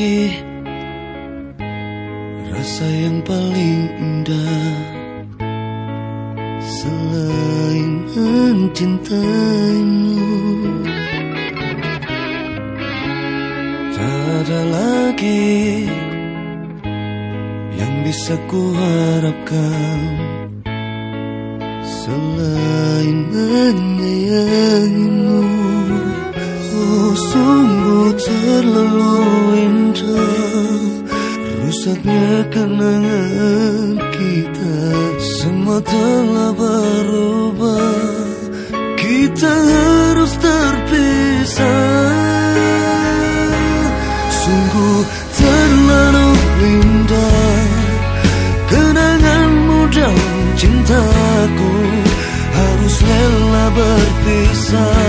lagi. Rasa yang paling indah. Selain mencintaimu. Tak ada lagi Yang bisa kuharapkan. Selain menyayangimu sungguh terlalu indah. Rusaknya kenangan kita Semua telah berubah. Kita harus terpisah. Sungguh terlalu indah. Kenanganmu dan cintaku Harus rela berpisah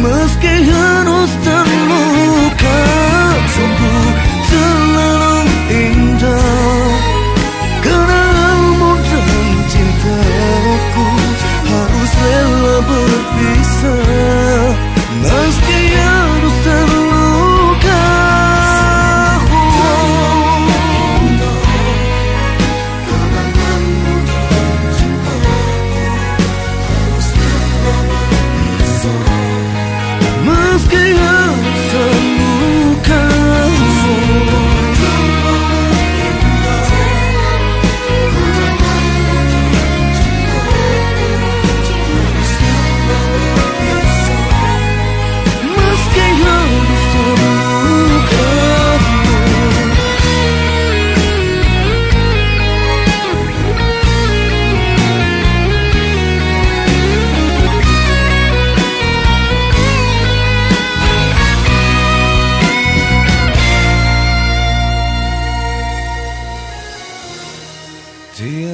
Meski harus terluka Sungguh terlalu indah. Kenalmu dan cintaku Harus rela berpisah. Meski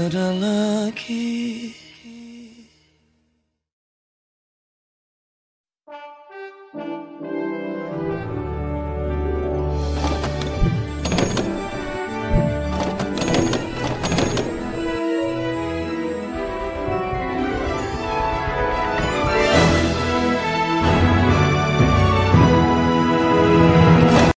ada lagi